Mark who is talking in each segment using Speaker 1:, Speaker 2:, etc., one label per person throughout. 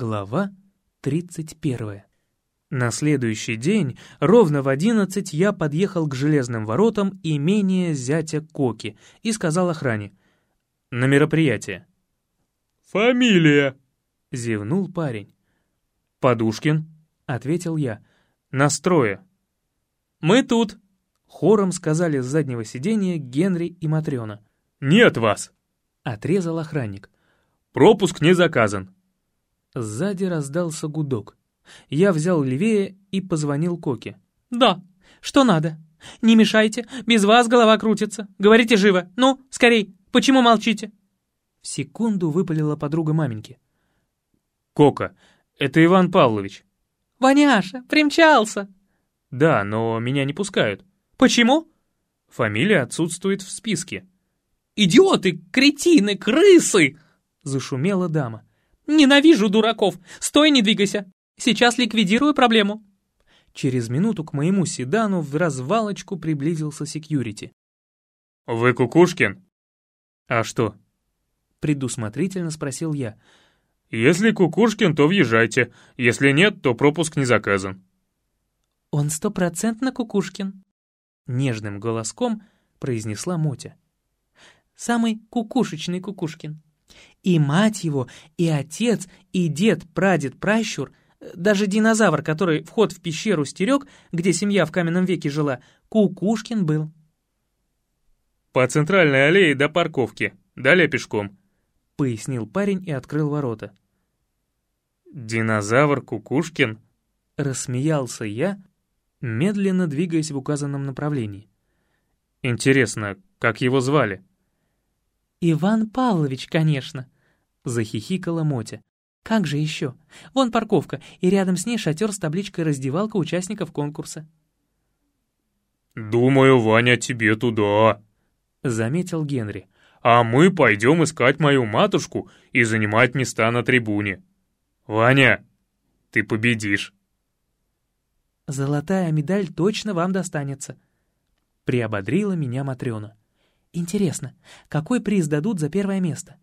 Speaker 1: Глава 31. На следующий день, ровно в одиннадцать, я подъехал к железным воротам имения зятя Коки и сказал охране. «На мероприятие».
Speaker 2: «Фамилия?»
Speaker 1: — зевнул парень. «Подушкин», — ответил я. «Настрое». «Мы тут», — хором сказали с заднего сиденья Генри и Матрёна.
Speaker 2: «Нет вас», —
Speaker 1: отрезал охранник.
Speaker 2: «Пропуск не заказан».
Speaker 1: Сзади раздался гудок. Я взял левее и позвонил Коке.
Speaker 3: «Да, что надо? Не мешайте, без вас голова крутится. Говорите живо. Ну, скорей, почему молчите?»
Speaker 1: В секунду выпалила подруга маменьки.
Speaker 2: «Кока, это Иван Павлович».
Speaker 3: «Ваняша, примчался!»
Speaker 2: «Да, но меня не пускают».
Speaker 3: «Почему?»
Speaker 2: «Фамилия отсутствует в списке».
Speaker 3: «Идиоты, кретины, крысы!» — зашумела дама. «Ненавижу дураков! Стой, не двигайся! Сейчас ликвидирую проблему!»
Speaker 1: Через минуту к моему седану в развалочку приблизился секьюрити.
Speaker 2: «Вы Кукушкин?»
Speaker 1: «А что?» Предусмотрительно спросил я.
Speaker 2: «Если Кукушкин, то въезжайте. Если нет, то пропуск не заказан».
Speaker 3: «Он стопроцентно Кукушкин», — нежным голоском произнесла Мотя. «Самый кукушечный Кукушкин. И мать его, и отец, и дед, прадед, пращур, даже динозавр, который вход в пещеру стерег, где семья в каменном веке жила, Кукушкин был.
Speaker 2: «По центральной аллее до парковки, далее пешком», —
Speaker 1: пояснил парень и открыл ворота.
Speaker 2: «Динозавр Кукушкин?»
Speaker 1: — рассмеялся я, медленно двигаясь в указанном направлении.
Speaker 2: «Интересно, как его звали?»
Speaker 3: «Иван Павлович, конечно», — захихикала Мотя. «Как же еще? Вон парковка, и рядом с ней шатер с табличкой «Раздевалка участников конкурса».
Speaker 2: «Думаю, Ваня, тебе туда», —
Speaker 1: заметил Генри.
Speaker 2: «А мы пойдем искать мою матушку и занимать места на трибуне. Ваня, ты победишь».
Speaker 3: «Золотая медаль точно вам достанется», — приободрила меня Матрёна. Интересно, какой приз дадут за первое место?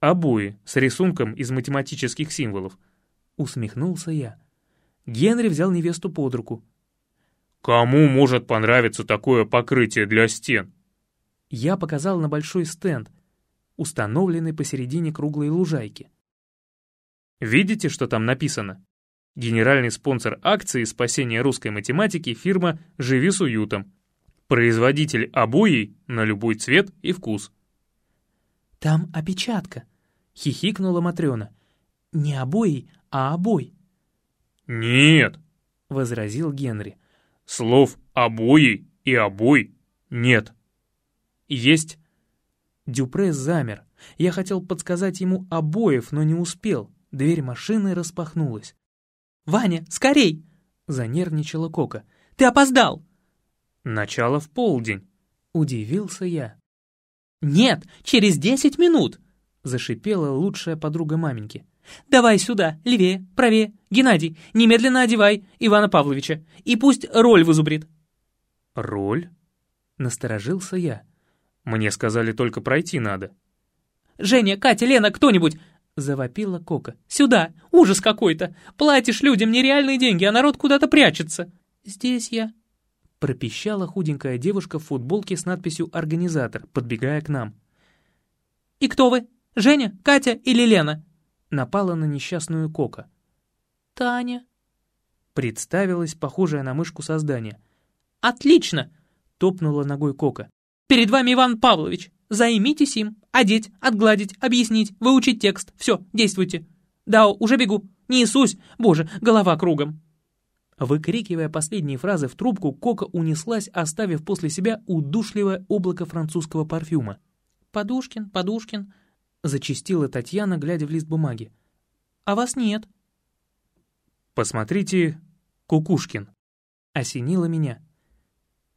Speaker 2: Обои с рисунком из математических символов.
Speaker 1: Усмехнулся я. Генри взял невесту под руку.
Speaker 2: Кому может понравиться такое покрытие для стен?
Speaker 1: Я показал на большой стенд, установленный посередине круглой лужайки.
Speaker 2: Видите, что там написано? Генеральный спонсор акции спасения русской математики фирма «Живи с уютом». Производитель обои на любой цвет и вкус.
Speaker 3: «Там опечатка», — хихикнула Матрёна. «Не обои, а обой».
Speaker 2: «Нет», —
Speaker 1: возразил Генри.
Speaker 2: «Слов обои и обой нет».
Speaker 1: «Есть». Дюпре замер. Я хотел подсказать ему обоев, но не успел. Дверь машины распахнулась.
Speaker 3: «Ваня, скорей!» — занервничала Кока. «Ты опоздал!»
Speaker 2: «Начало в полдень», —
Speaker 1: удивился я.
Speaker 3: «Нет, через десять минут!»
Speaker 1: — зашипела лучшая подруга маменьки.
Speaker 3: «Давай сюда, левее, правее. Геннадий, немедленно одевай Ивана Павловича, и пусть роль вызубрит».
Speaker 1: «Роль?» — насторожился я.
Speaker 2: «Мне сказали, только пройти надо».
Speaker 3: «Женя, Катя, Лена, кто-нибудь!» — завопила Кока. «Сюда! Ужас какой-то! Платишь людям нереальные деньги, а народ куда-то прячется!» «Здесь я»,
Speaker 1: пропищала худенькая девушка в футболке с надписью «Организатор», подбегая к нам.
Speaker 3: «И кто вы? Женя, Катя или Лена?»
Speaker 1: Напала на несчастную Кока.
Speaker 3: «Таня», —
Speaker 1: представилась похожая на мышку создание.
Speaker 3: «Отлично!»
Speaker 1: — топнула ногой Кока.
Speaker 3: «Перед вами Иван Павлович. Займитесь им. Одеть, отгладить, объяснить, выучить текст. Все, действуйте. Да, уже бегу. Не Иисусь. Боже, голова кругом».
Speaker 1: Выкрикивая последние фразы в трубку, Кока унеслась, оставив после себя удушливое облако французского парфюма.
Speaker 3: «Подушкин, Подушкин», —
Speaker 1: зачастила Татьяна, глядя в лист бумаги.
Speaker 3: «А вас нет».
Speaker 2: «Посмотрите, Кукушкин», —
Speaker 1: осенила меня.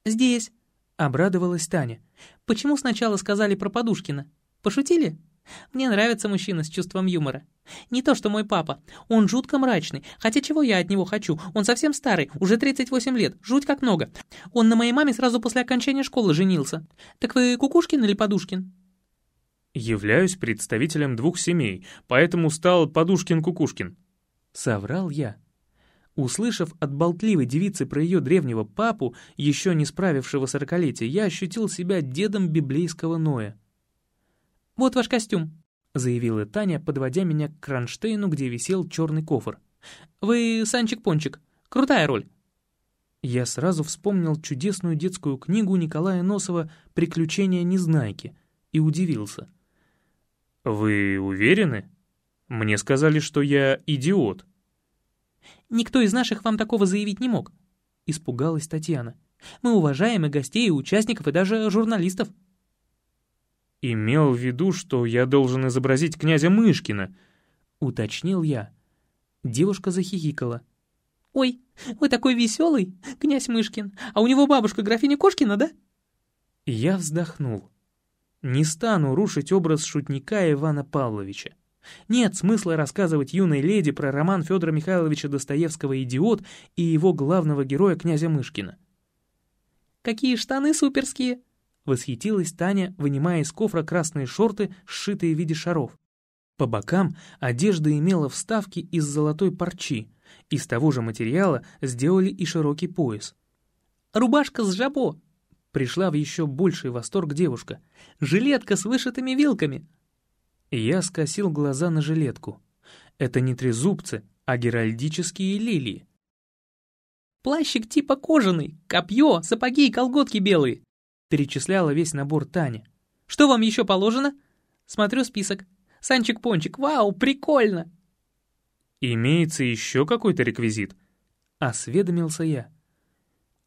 Speaker 3: «Здесь», —
Speaker 1: обрадовалась Таня.
Speaker 3: «Почему сначала сказали про Подушкина? Пошутили?» Мне нравится мужчина с чувством юмора. Не то, что мой папа. Он жутко мрачный. Хотя чего я от него хочу? Он совсем старый, уже 38 лет. Жуть как много. Он на моей маме сразу после окончания школы женился. Так вы Кукушкин или Подушкин?
Speaker 2: Являюсь представителем двух семей, поэтому стал Подушкин-Кукушкин.
Speaker 1: Соврал я. Услышав от болтливой девицы про ее древнего папу, еще не справившего сорокалетия, я ощутил себя дедом библейского Ноя. «Вот ваш костюм», — заявила Таня, подводя меня к кронштейну, где висел черный кофр. «Вы Санчик-Пончик. Крутая роль». Я сразу вспомнил чудесную детскую книгу Николая Носова «Приключения Незнайки» и удивился.
Speaker 2: «Вы уверены? Мне сказали, что я идиот».
Speaker 3: «Никто из наших вам такого заявить не мог», — испугалась Татьяна. «Мы уважаем и гостей, и участников, и даже журналистов».
Speaker 2: «Имел в виду, что я должен изобразить князя Мышкина», —
Speaker 1: уточнил я. Девушка захихикала.
Speaker 3: «Ой, вы такой веселый, князь Мышкин, а у него бабушка графиня Кошкина, да?»
Speaker 1: Я вздохнул. Не стану рушить образ шутника Ивана Павловича. Нет смысла рассказывать юной леди про роман Федора Михайловича Достоевского «Идиот» и его главного героя князя Мышкина.
Speaker 3: «Какие штаны суперские!»
Speaker 1: — восхитилась Таня, вынимая из кофра красные шорты, сшитые в виде шаров. По бокам одежда имела вставки из золотой парчи. Из того же материала сделали и широкий пояс.
Speaker 3: «Рубашка с жабо!»
Speaker 1: Пришла в еще больший восторг девушка.
Speaker 3: «Жилетка с вышитыми вилками!»
Speaker 1: Я скосил глаза на жилетку. Это не трезубцы, а геральдические лилии.
Speaker 3: «Плащик типа кожаный, копье, сапоги и колготки белые!» Перечисляла весь набор Таня. «Что вам еще положено?» Смотрю список. Санчик-пончик, вау, прикольно!»
Speaker 2: «Имеется еще какой-то реквизит?»
Speaker 1: — осведомился я.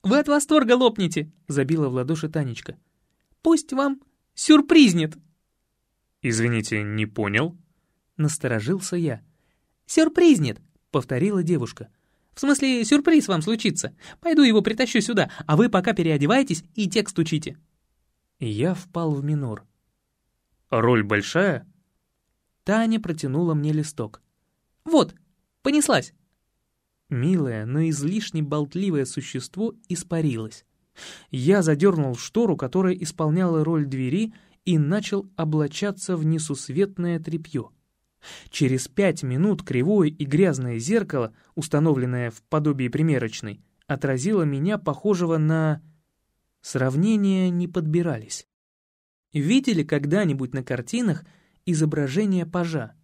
Speaker 3: «Вы от восторга лопнете!» — забила в ладоши Танечка. «Пусть вам сюрпризнет!»
Speaker 2: «Извините, не понял?»
Speaker 1: — насторожился я.
Speaker 3: «Сюрпризнет!» — повторила девушка. «В смысле, сюрприз вам случится. Пойду его притащу сюда, а вы пока переодеваетесь и текст учите».
Speaker 1: Я впал в минор.
Speaker 2: «Роль большая?»
Speaker 1: Таня протянула мне листок.
Speaker 3: «Вот, понеслась!»
Speaker 1: Милое, но излишне болтливое существо испарилось. Я задернул штору, которая исполняла роль двери, и начал облачаться в несусветное тряпье. Через пять минут кривое и грязное зеркало, установленное в подобии примерочной, отразило меня, похожего на... Сравнения не подбирались. Видели когда-нибудь на картинах изображение пажа.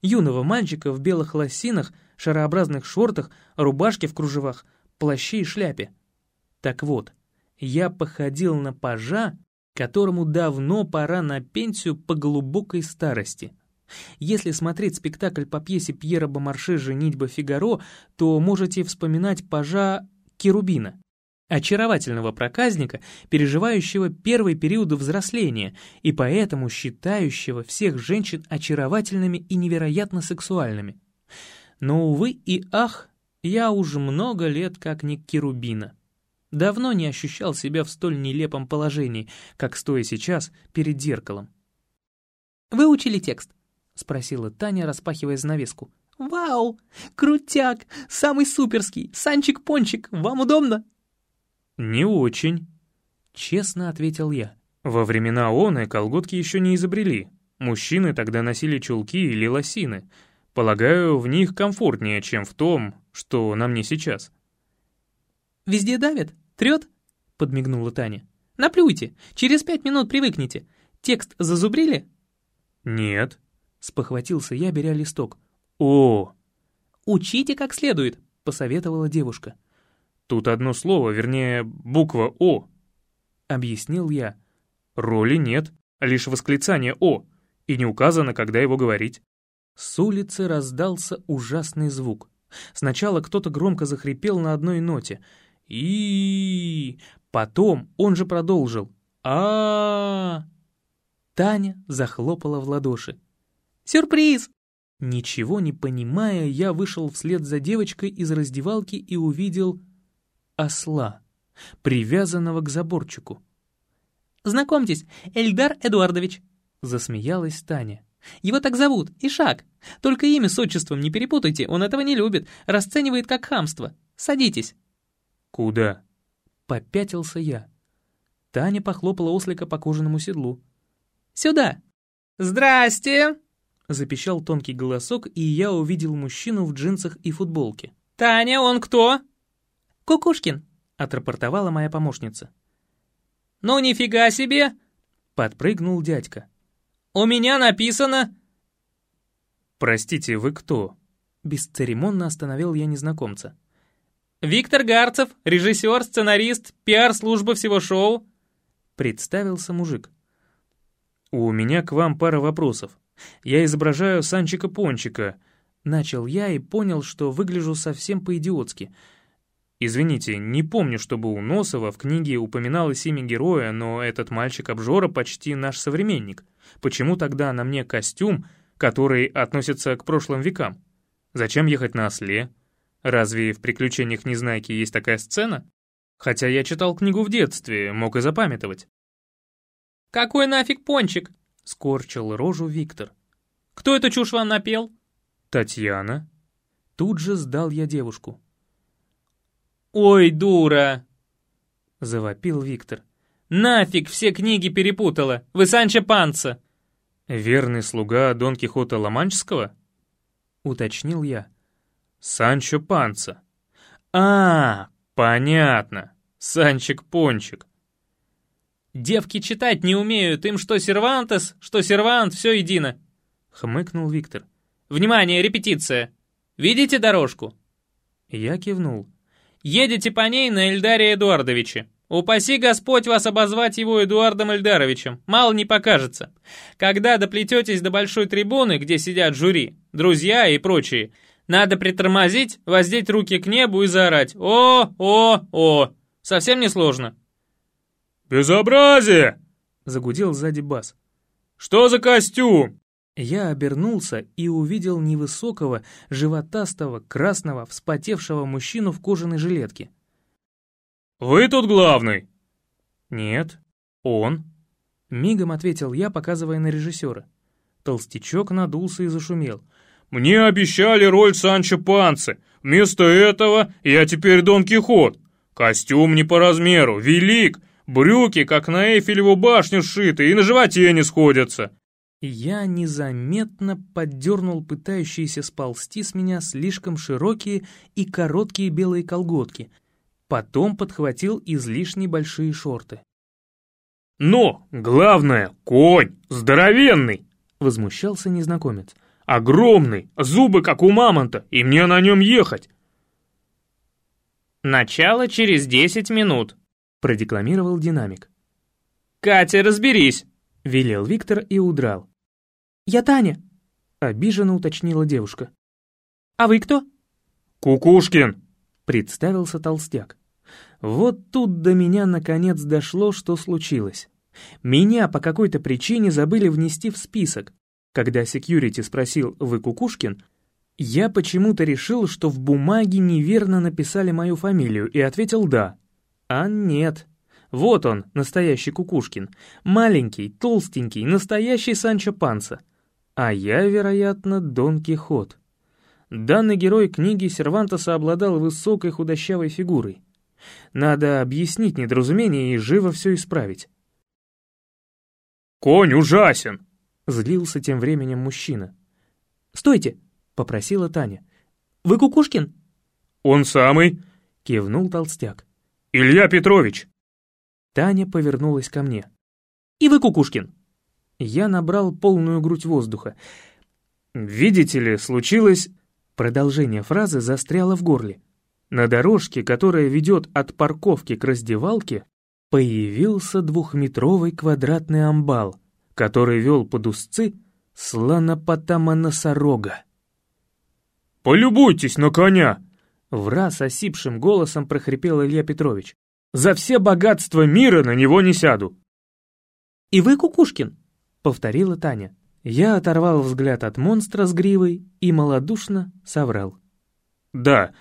Speaker 1: Юного мальчика в белых лосинах, шарообразных шортах, рубашке в кружевах, плаще и шляпе. Так вот, я походил на пажа, которому давно пора на пенсию по глубокой старости. Если смотреть спектакль по пьесе Пьера Бомарше «Женитьба Фигаро», то можете вспоминать пажа Керубина очаровательного проказника, переживающего первый период взросления и поэтому считающего всех женщин очаровательными и невероятно сексуальными. Но, увы и ах, я уже много лет как не Керубина. Давно не ощущал себя в столь нелепом положении, как стоя сейчас перед зеркалом.
Speaker 3: «Выучили текст?»
Speaker 1: — спросила Таня, распахивая занавеску.
Speaker 3: «Вау! Крутяк! Самый суперский! Санчик-пончик! Вам удобно?»
Speaker 2: «Не очень», —
Speaker 1: честно ответил я.
Speaker 2: «Во времена ООН колготки еще не изобрели. Мужчины тогда носили чулки или лосины. Полагаю, в них комфортнее, чем в том, что на мне сейчас».
Speaker 3: «Везде давит? Трет?» — подмигнула Таня. «Наплюйте, через пять минут привыкнете. Текст зазубрили?»
Speaker 2: «Нет», —
Speaker 1: спохватился я, беря листок.
Speaker 2: «О!»
Speaker 3: «Учите как следует», — посоветовала девушка.
Speaker 2: Тут одно слово, вернее, буква «О», — объяснил я. Роли нет, лишь восклицание «О», и не указано, когда его говорить.
Speaker 1: С улицы раздался ужасный звук. Сначала кто-то громко захрипел на одной ноте. и Потом он же продолжил. а Таня захлопала в ладоши.
Speaker 3: «Сюрприз!»
Speaker 1: Ничего не понимая, я вышел вслед за девочкой из раздевалки и увидел осла, привязанного к заборчику.
Speaker 3: «Знакомьтесь, Эльдар Эдуардович», —
Speaker 1: засмеялась Таня.
Speaker 3: «Его так зовут, Ишак. Только имя с отчеством не перепутайте, он этого не любит, расценивает как хамство. Садитесь».
Speaker 2: «Куда?»
Speaker 1: — попятился я. Таня похлопала ослика по кожаному седлу.
Speaker 3: «Сюда!» «Здрасте!»
Speaker 1: — запищал тонкий голосок, и я увидел мужчину в джинсах и футболке.
Speaker 3: «Таня, он кто?»
Speaker 1: «Кукушкин», — отрапортовала моя помощница.
Speaker 3: «Ну нифига себе!»
Speaker 1: — подпрыгнул дядька.
Speaker 3: «У меня написано...»
Speaker 2: «Простите, вы кто?»
Speaker 1: Бесцеремонно остановил я незнакомца.
Speaker 3: «Виктор Гарцев, режиссер, сценарист, пиар-служба всего шоу», —
Speaker 1: представился мужик.
Speaker 2: «У меня к вам пара вопросов. Я изображаю Санчика-Пончика».
Speaker 1: Начал я и понял, что выгляжу совсем по-идиотски.
Speaker 2: Извините, не помню, чтобы у Носова в книге упоминалось имя героя, но этот мальчик-обжора почти наш современник. Почему тогда на мне костюм, который относится к прошлым векам? Зачем ехать на осле? Разве в «Приключениях Незнайки» есть такая сцена? Хотя я читал книгу в детстве, мог и запамятовать.
Speaker 3: «Какой нафиг пончик?»
Speaker 1: — скорчил рожу Виктор.
Speaker 3: «Кто эту чушь вам напел?»
Speaker 2: «Татьяна».
Speaker 1: Тут же сдал я девушку.
Speaker 3: «Ой, дура!»
Speaker 1: — завопил Виктор.
Speaker 3: «Нафиг все книги перепутала! Вы Санчо Панца!»
Speaker 2: «Верный слуга Дон Кихота Ломанческого?»
Speaker 1: — уточнил я.
Speaker 2: «Санчо Панца». «А, понятно. Санчик-пончик».
Speaker 3: «Девки читать не умеют, им что Сервантес, что Сервант, все едино», —
Speaker 1: хмыкнул Виктор.
Speaker 3: «Внимание, репетиция! Видите дорожку?»
Speaker 1: Я кивнул.
Speaker 3: «Едете по ней на Эльдаре Эдуардовиче. Упаси Господь вас обозвать его Эдуардом Эльдаровичем, мало не покажется. Когда доплететесь до большой трибуны, где сидят жюри, друзья и прочие, надо притормозить, воздеть руки к небу и заорать «О, о, о!» Совсем не сложно.
Speaker 2: «Безобразие!»
Speaker 1: — загудел сзади бас.
Speaker 2: «Что за костюм?»
Speaker 1: Я обернулся и увидел невысокого, животастого, красного, вспотевшего мужчину в кожаной жилетке.
Speaker 2: «Вы тут главный?»
Speaker 1: «Нет, он», — мигом ответил я, показывая на режиссера. Толстячок надулся и зашумел.
Speaker 2: «Мне обещали роль Санчо Панцы. Вместо этого я теперь Дон Кихот. Костюм не по размеру, велик, брюки, как на Эйфелеву башню сшиты, и на животе не сходятся».
Speaker 1: Я незаметно поддернул пытающиеся сползти с меня слишком широкие и короткие белые колготки — Потом подхватил излишне большие шорты.
Speaker 2: «Но, главное, конь, здоровенный!»
Speaker 1: — возмущался незнакомец.
Speaker 2: «Огромный, зубы как у мамонта, и мне на нем ехать!»
Speaker 3: «Начало через десять минут», —
Speaker 1: продекламировал динамик.
Speaker 3: «Катя, разберись!»
Speaker 1: — велел Виктор и удрал. «Я Таня», — обиженно уточнила девушка. «А вы кто?»
Speaker 2: «Кукушкин»,
Speaker 1: представился толстяк. Вот тут до меня наконец дошло, что случилось. Меня по какой-то причине забыли внести в список. Когда секьюрити спросил «Вы Кукушкин?», я почему-то решил, что в бумаге неверно написали мою фамилию, и ответил «да». А нет. Вот он, настоящий Кукушкин. Маленький, толстенький, настоящий Санчо Панса. А я, вероятно, Дон Кихот. Данный герой книги Сервантеса обладал высокой худощавой фигурой. Надо объяснить недоразумение и живо все исправить.
Speaker 2: «Конь ужасен!»
Speaker 1: — злился тем временем мужчина. «Стойте!» — попросила Таня. «Вы Кукушкин?»
Speaker 2: «Он самый!»
Speaker 1: — кивнул толстяк.
Speaker 2: «Илья Петрович!»
Speaker 1: Таня повернулась ко мне. «И вы Кукушкин?» Я набрал полную грудь воздуха.
Speaker 2: «Видите ли, случилось...»
Speaker 1: Продолжение фразы застряло в горле. На дорожке, которая ведет от парковки к раздевалке, появился двухметровый квадратный амбал, который вел под узцы слонопотама-носорога.
Speaker 2: «Полюбуйтесь на коня!»
Speaker 1: В раз осипшим голосом прохрипел Илья Петрович.
Speaker 2: «За все богатства мира на него не сяду!»
Speaker 1: «И вы Кукушкин?» — повторила Таня. Я оторвал взгляд от монстра с гривой и малодушно соврал.
Speaker 2: «Да,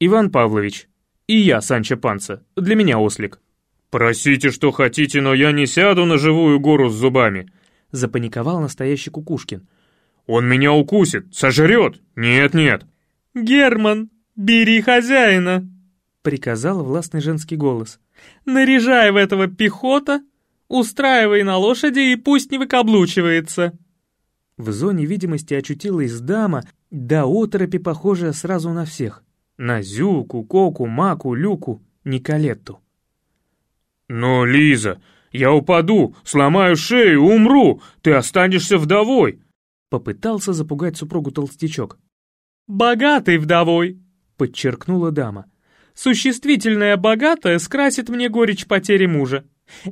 Speaker 2: Иван Павлович. И я, Санчо Панца. Для меня ослик». «Просите, что хотите, но я не сяду на живую гору с зубами», —
Speaker 1: запаниковал настоящий Кукушкин.
Speaker 2: «Он меня укусит, сожрет! Нет-нет!»
Speaker 3: «Герман, бери хозяина!» — приказал властный женский голос. «Наряжай в этого пехота, устраивай на лошади и пусть не выкаблучивается!»
Speaker 1: В зоне видимости очутилась дама, до оторопи похожая сразу на всех. На Зюку, Коку, Маку, Люку, Николетту.
Speaker 2: «Но, Лиза, я упаду, сломаю шею, умру, ты останешься вдовой!»
Speaker 1: Попытался запугать супругу толстячок.
Speaker 3: «Богатой вдовой!» — подчеркнула дама. «Существительное «богатое» скрасит мне горечь потери мужа.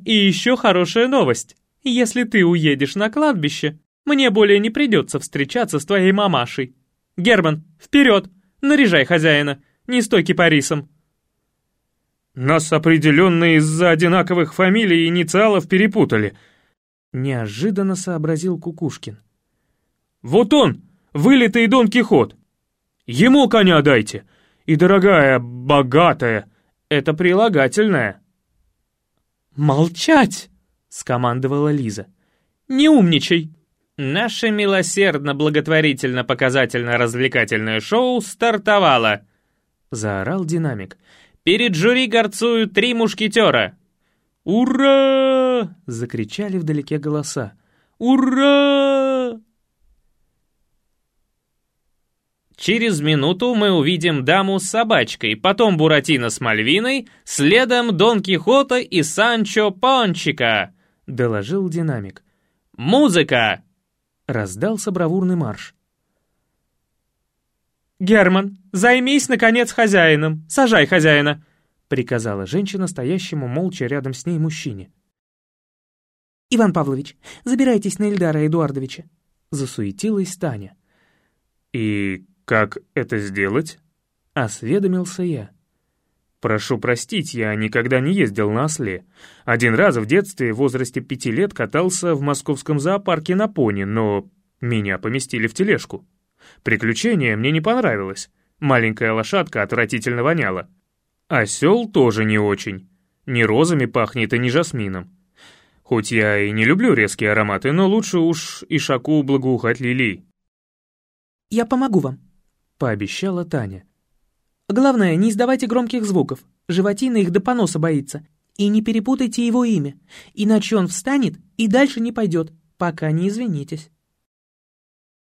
Speaker 3: И еще хорошая новость. Если ты уедешь на кладбище, мне более не придется встречаться с твоей мамашей. Герман, вперед! Наряжай хозяина, не стой кипарисом!»
Speaker 2: «Нас определенно из-за одинаковых фамилий и инициалов перепутали», —
Speaker 1: неожиданно сообразил Кукушкин.
Speaker 2: «Вот он, вылитый Дон Кихот! Ему коня дайте! И, дорогая, богатая, это прилагательное!»
Speaker 3: «Молчать!» — скомандовала Лиза. «Не умничай!» Наше милосердно-благотворительно-показательно-развлекательное шоу стартовало!» — заорал динамик. «Перед жюри горцуют три мушкетера!»
Speaker 1: «Ура!» — закричали вдалеке голоса. «Ура!»
Speaker 3: Через минуту мы увидим даму с собачкой, потом Буратино с Мальвиной, следом Дон Кихота и Санчо Пончика», — доложил динамик. «Музыка!» — раздался бравурный марш. «Герман, займись, наконец, хозяином! Сажай хозяина!» — приказала женщина, стоящему молча рядом с ней мужчине.
Speaker 4: «Иван Павлович, забирайтесь на Ильдара Эдуардовича!»
Speaker 1: — засуетилась Таня.
Speaker 2: «И как это сделать?»
Speaker 1: — осведомился я.
Speaker 2: «Прошу простить, я никогда не ездил на осле. Один раз в детстве, в возрасте пяти лет, катался в московском зоопарке на пони, но меня поместили в тележку. Приключение мне не понравилось. Маленькая лошадка отвратительно воняла. Осел тоже не очень. Ни розами пахнет и ни жасмином. Хоть я и не люблю резкие ароматы, но лучше уж и шаку благоухать лилий.
Speaker 4: «Я помогу вам», — пообещала Таня. Главное, не издавайте громких звуков. Животина их до поноса боится. И не перепутайте его имя, иначе он встанет и дальше не пойдет, пока не извинитесь.